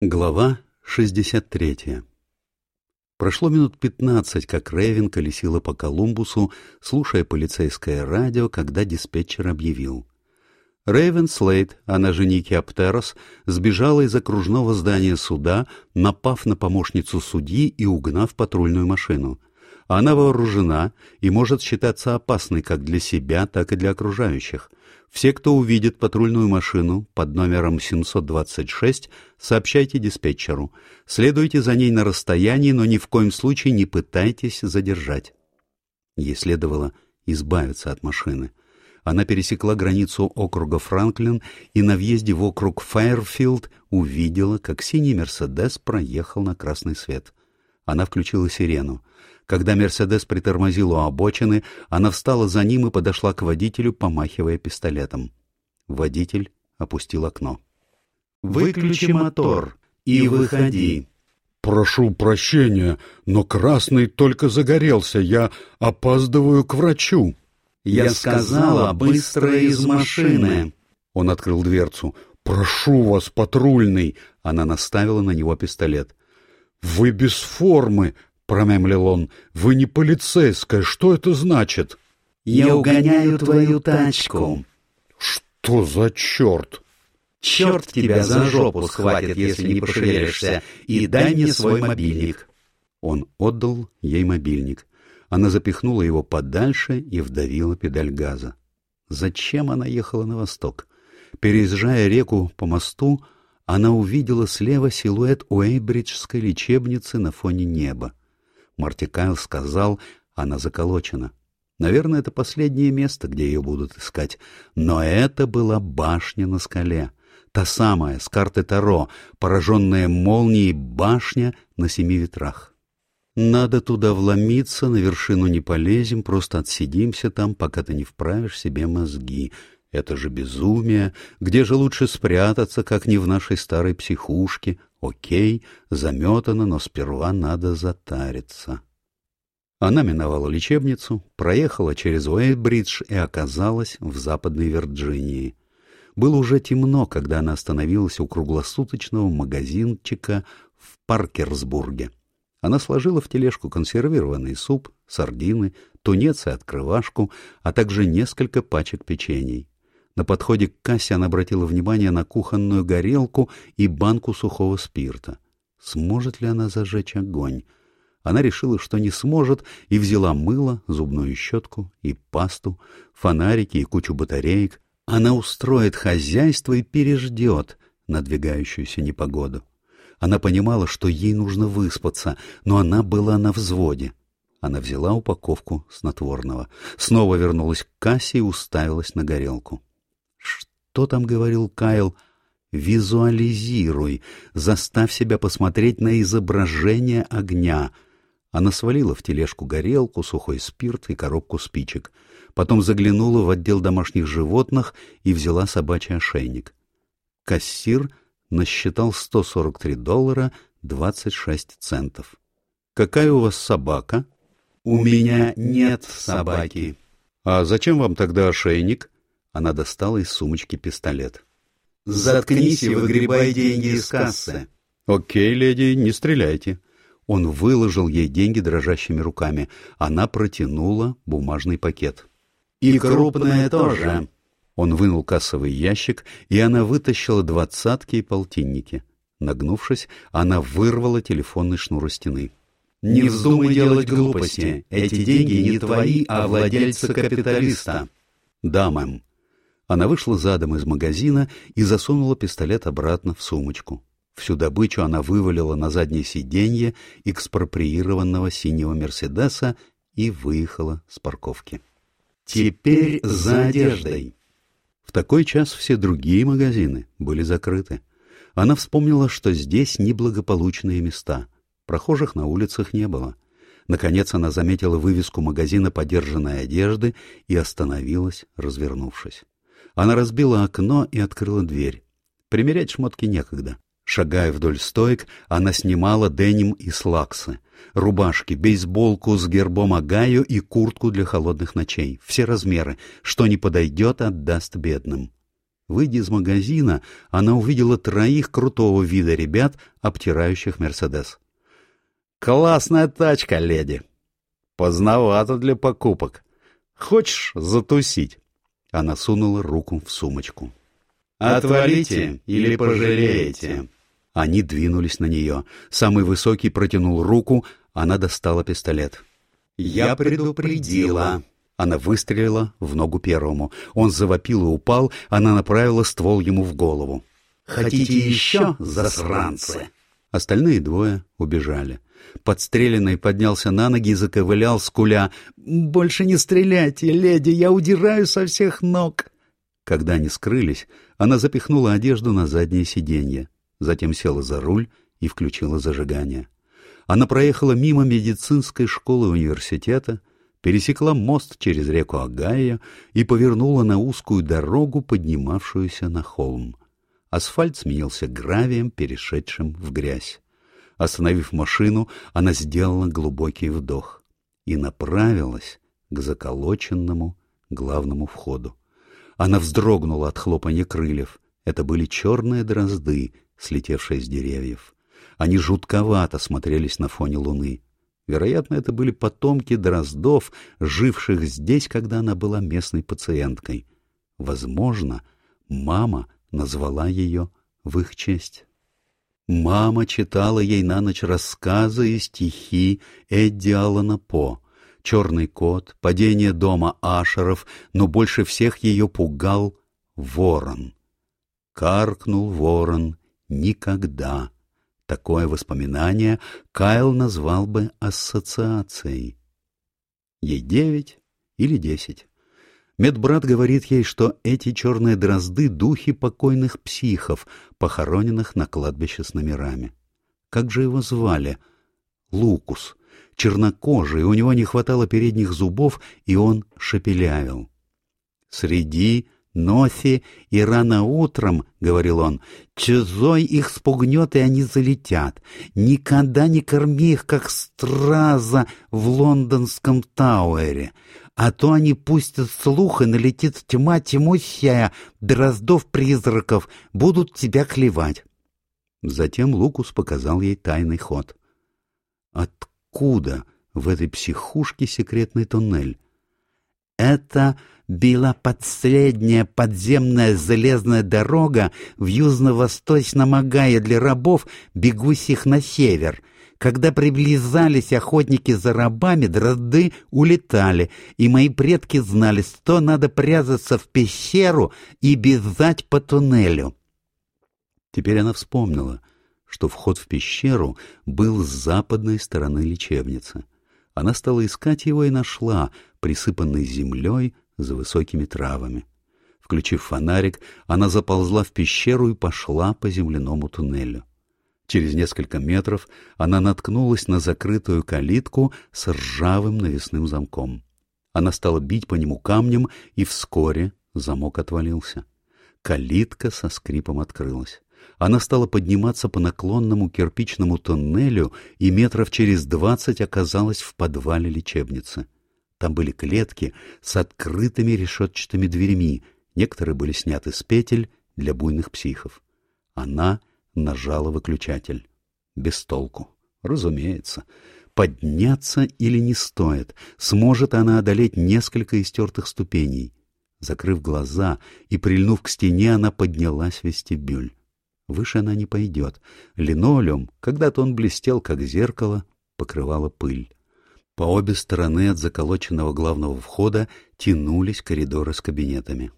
Глава 63 Прошло минут пятнадцать, как Ревен колесила по Колумбусу, слушая полицейское радио, когда диспетчер объявил. Рейвен Слейд, она же Ники Аптерос, сбежала из окружного здания суда, напав на помощницу судьи и угнав патрульную машину. Она вооружена и может считаться опасной как для себя, так и для окружающих. Все, кто увидит патрульную машину под номером 726, сообщайте диспетчеру. Следуйте за ней на расстоянии, но ни в коем случае не пытайтесь задержать. Ей следовало избавиться от машины. Она пересекла границу округа Франклин и на въезде в округ Файерфилд увидела, как синий «Мерседес» проехал на красный свет. Она включила сирену. Когда «Мерседес» притормозил у обочины, она встала за ним и подошла к водителю, помахивая пистолетом. Водитель опустил окно. «Выключи мотор и выходи». «Прошу прощения, но красный только загорелся. Я опаздываю к врачу». «Я сказала, быстро из машины». Он открыл дверцу. «Прошу вас, патрульный!» Она наставила на него пистолет. «Вы без формы!» — промямлил он. «Вы не полицейская. Что это значит?» «Я угоняю твою тачку». «Что за черт?» «Черт тебя за жопу схватит, если не пошевелишься, и дай мне свой мобильник». Он отдал ей мобильник. Она запихнула его подальше и вдавила педаль газа. Зачем она ехала на восток? Переезжая реку по мосту, она увидела слева силуэт Уэйбриджской лечебницы на фоне неба. Марти Кайл сказал, она заколочена. Наверное, это последнее место, где ее будут искать. Но это была башня на скале. Та самая, с карты Таро, пораженная молнией башня на семи ветрах. Надо туда вломиться, на вершину не полезем, просто отсидимся там, пока ты не вправишь себе мозги. Это же безумие. Где же лучше спрятаться, как не в нашей старой психушке? Окей, заметано, но сперва надо затариться. Она миновала лечебницу, проехала через Уэйбридж и оказалась в Западной Вирджинии. Было уже темно, когда она остановилась у круглосуточного магазинчика в Паркерсбурге. Она сложила в тележку консервированный суп, сардины, тунец и открывашку, а также несколько пачек печений. На подходе к кассе она обратила внимание на кухонную горелку и банку сухого спирта. Сможет ли она зажечь огонь? Она решила, что не сможет, и взяла мыло, зубную щетку и пасту, фонарики и кучу батареек. Она устроит хозяйство и переждет надвигающуюся непогоду. Она понимала, что ей нужно выспаться, но она была на взводе. Она взяла упаковку снотворного, снова вернулась к кассе и уставилась на горелку. Что там говорил Кайл? Визуализируй, заставь себя посмотреть на изображение огня. Она свалила в тележку горелку, сухой спирт и коробку спичек. Потом заглянула в отдел домашних животных и взяла собачий ошейник. Кассир насчитал 143 доллара 26 центов. «Какая у вас собака?» «У меня нет собаки». «А зачем вам тогда ошейник?» Она достала из сумочки пистолет. «Заткнись и выгребай деньги из кассы». «Окей, леди, не стреляйте». Он выложил ей деньги дрожащими руками. Она протянула бумажный пакет. «И крупное тоже». Он вынул кассовый ящик, и она вытащила двадцатки и полтинники. Нагнувшись, она вырвала телефонный шнур у стены. «Не вздумай делать глупости. Эти деньги не твои, а владельца капиталиста». «Да, мэм». Она вышла задом из магазина и засунула пистолет обратно в сумочку. Всю добычу она вывалила на заднее сиденье экспроприированного синего «Мерседеса» и выехала с парковки. «Теперь за одеждой». В такой час все другие магазины были закрыты. Она вспомнила, что здесь неблагополучные места. Прохожих на улицах не было. Наконец она заметила вывеску магазина подержанной одежды и остановилась, развернувшись. Она разбила окно и открыла дверь. Примерять шмотки некогда. Шагая вдоль стоек, она снимала деним и слаксы, рубашки, бейсболку с гербом Агаю и куртку для холодных ночей. Все размеры. Что не подойдет, отдаст бедным. Выйдя из магазина, она увидела троих крутого вида ребят, обтирающих «Мерседес». «Классная тачка, леди!» «Поздновато для покупок. Хочешь затусить?» Она сунула руку в сумочку. «Отвалите или пожалеете!» Они двинулись на нее. Самый высокий протянул руку, она достала пистолет. «Я предупредила!» Она выстрелила в ногу первому. Он завопил и упал, она направила ствол ему в голову. «Хотите еще, засранцы?» Остальные двое убежали. Подстреленный поднялся на ноги и заковылял, скуля. «Больше не стреляйте, леди, я удираю со всех ног!» Когда они скрылись, она запихнула одежду на заднее сиденье, затем села за руль и включила зажигание. Она проехала мимо медицинской школы университета, пересекла мост через реку Агая и повернула на узкую дорогу, поднимавшуюся на холм. Асфальт сменился гравием, перешедшим в грязь. Остановив машину, она сделала глубокий вдох и направилась к заколоченному главному входу. Она вздрогнула от хлопанья крыльев. Это были черные дрозды, слетевшие с деревьев. Они жутковато смотрелись на фоне луны. Вероятно, это были потомки дроздов, живших здесь, когда она была местной пациенткой. Возможно, мама назвала ее в их честь. Мама читала ей на ночь рассказы и стихи Эдди Аллана По, «Черный кот», «Падение дома Ашеров», но больше всех ее пугал ворон. Каркнул ворон никогда Такое воспоминание Кайл назвал бы ассоциацией. Ей девять или десять. Медбрат говорит ей, что эти черные дрозды — духи покойных психов, похороненных на кладбище с номерами. Как же его звали? Лукус. Чернокожий, у него не хватало передних зубов, и он шепелявил. Среди Носи и рано утром, — говорил он, — чужой их спугнет, и они залетят. Никогда не корми их, как страза в лондонском Тауэре. А то они пустят слух, и налетит тьма тьмущая, дроздов-призраков, будут тебя клевать. Затем Лукус показал ей тайный ход. Откуда в этой психушке секретный туннель? Это была последняя подземная железная дорога в южно-восточном Агае для рабов, бегущих на север. Когда приближались охотники за рабами, дрозды улетали, и мои предки знали, что надо прятаться в пещеру и бежать по туннелю. Теперь она вспомнила, что вход в пещеру был с западной стороны лечебницы. Она стала искать его и нашла, присыпанный землей, за высокими травами. Включив фонарик, она заползла в пещеру и пошла по земляному туннелю. Через несколько метров она наткнулась на закрытую калитку с ржавым навесным замком. Она стала бить по нему камнем, и вскоре замок отвалился. Калитка со скрипом открылась. Она стала подниматься по наклонному кирпичному туннелю и метров через двадцать оказалась в подвале лечебницы. Там были клетки с открытыми решетчатыми дверями, некоторые были сняты с петель для буйных психов. Она нажала выключатель. Без толку. Разумеется. Подняться или не стоит? Сможет она одолеть несколько истертых ступеней? Закрыв глаза и прильнув к стене, она поднялась в вестибюль. Выше она не пойдет. Линолеум, когда-то он блестел, как зеркало, покрывала пыль. По обе стороны от заколоченного главного входа тянулись коридоры с кабинетами.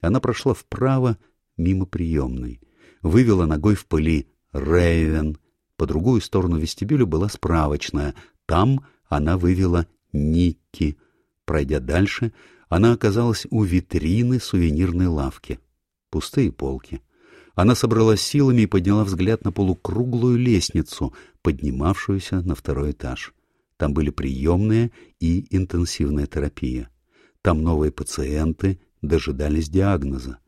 Она прошла вправо, мимо приемной. Вывела ногой в пыли «Рейвен». По другую сторону вестибюля была справочная. Там она вывела «Никки». Пройдя дальше, она оказалась у витрины сувенирной лавки. Пустые полки. Она собралась силами и подняла взгляд на полукруглую лестницу, поднимавшуюся на второй этаж. Там были приемная и интенсивная терапия. Там новые пациенты дожидались диагноза.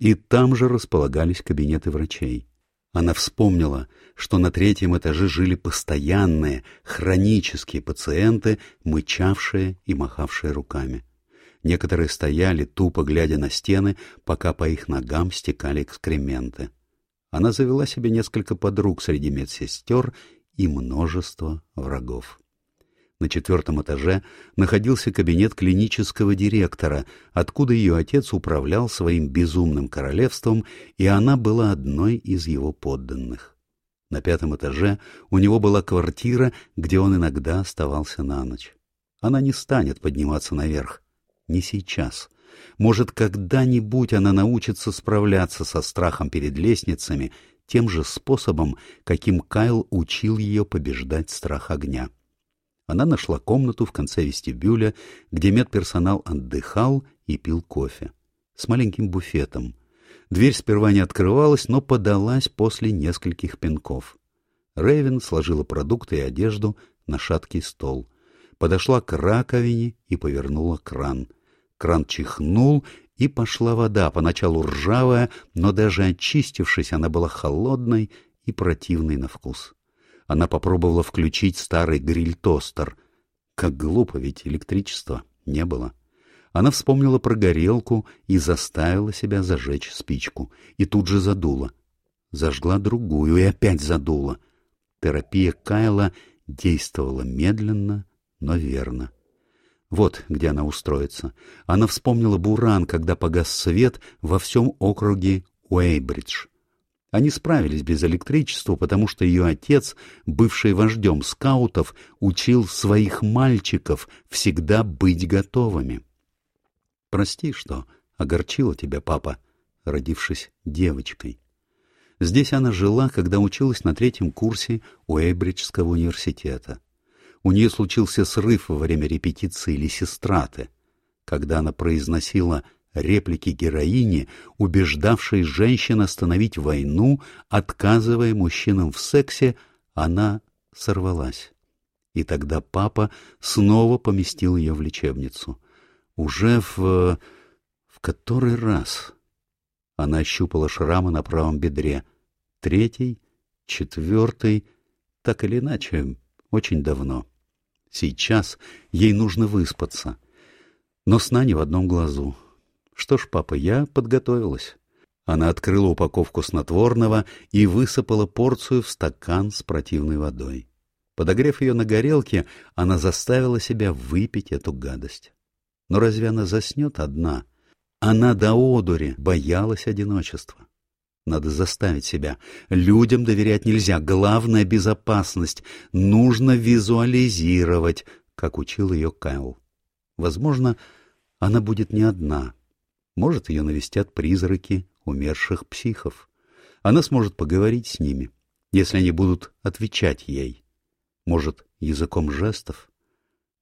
И там же располагались кабинеты врачей. Она вспомнила, что на третьем этаже жили постоянные, хронические пациенты, мычавшие и махавшие руками. Некоторые стояли, тупо глядя на стены, пока по их ногам стекали экскременты. Она завела себе несколько подруг среди медсестер и множество врагов. На четвертом этаже находился кабинет клинического директора, откуда ее отец управлял своим безумным королевством, и она была одной из его подданных. На пятом этаже у него была квартира, где он иногда оставался на ночь. Она не станет подниматься наверх. Не сейчас. Может, когда-нибудь она научится справляться со страхом перед лестницами тем же способом, каким Кайл учил ее побеждать страх огня. Она нашла комнату в конце вестибюля, где медперсонал отдыхал и пил кофе. С маленьким буфетом. Дверь сперва не открывалась, но подалась после нескольких пинков. Рэйвен сложила продукты и одежду на шаткий стол. Подошла к раковине и повернула кран. Кран чихнул, и пошла вода, поначалу ржавая, но даже очистившись, она была холодной и противной на вкус. Она попробовала включить старый гриль-тостер. Как глупо, ведь электричества не было. Она вспомнила про горелку и заставила себя зажечь спичку. И тут же задула. Зажгла другую и опять задула. Терапия Кайла действовала медленно, но верно. Вот где она устроится. Она вспомнила Буран, когда погас свет во всем округе Уэйбридж. Они справились без электричества, потому что ее отец, бывший вождем скаутов, учил своих мальчиков всегда быть готовыми. Прости, что огорчила тебя папа, родившись девочкой. Здесь она жила, когда училась на третьем курсе Уэйбриджского университета. У нее случился срыв во время репетиции Лисистраты, когда она произносила реплики героини, убеждавшей женщин остановить войну, отказывая мужчинам в сексе, она сорвалась. И тогда папа снова поместил ее в лечебницу. Уже в... в который раз? Она ощупала шрамы на правом бедре. Третий, четвертый, так или иначе, очень давно. Сейчас ей нужно выспаться. Но сна не в одном глазу. Что ж, папа, я подготовилась. Она открыла упаковку снотворного и высыпала порцию в стакан с противной водой. Подогрев ее на горелке, она заставила себя выпить эту гадость. Но разве она заснет одна? Она до одури боялась одиночества. Надо заставить себя. Людям доверять нельзя. Главная безопасность. Нужно визуализировать, как учил ее Кайл. Возможно, она будет не одна. Может, ее навестят призраки умерших психов. Она сможет поговорить с ними, если они будут отвечать ей. Может, языком жестов?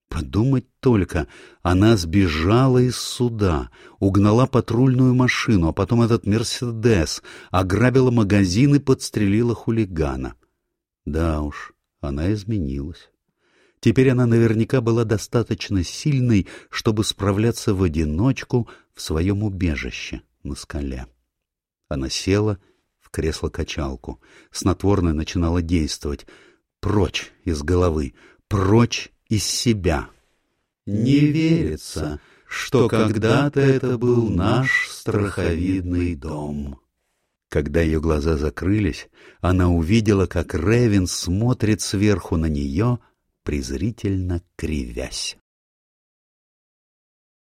Подумать только, она сбежала из суда, угнала патрульную машину, а потом этот «Мерседес», ограбила магазин и подстрелила хулигана. Да уж, она изменилась. Теперь она наверняка была достаточно сильной, чтобы справляться в одиночку в своем убежище на скале. Она села в кресло-качалку. Снотворное начинало действовать. Прочь из головы, прочь из себя. Не верится, что когда-то это был наш страховидный дом. Когда ее глаза закрылись, она увидела, как Ревен смотрит сверху на нее, презрительно кривясь.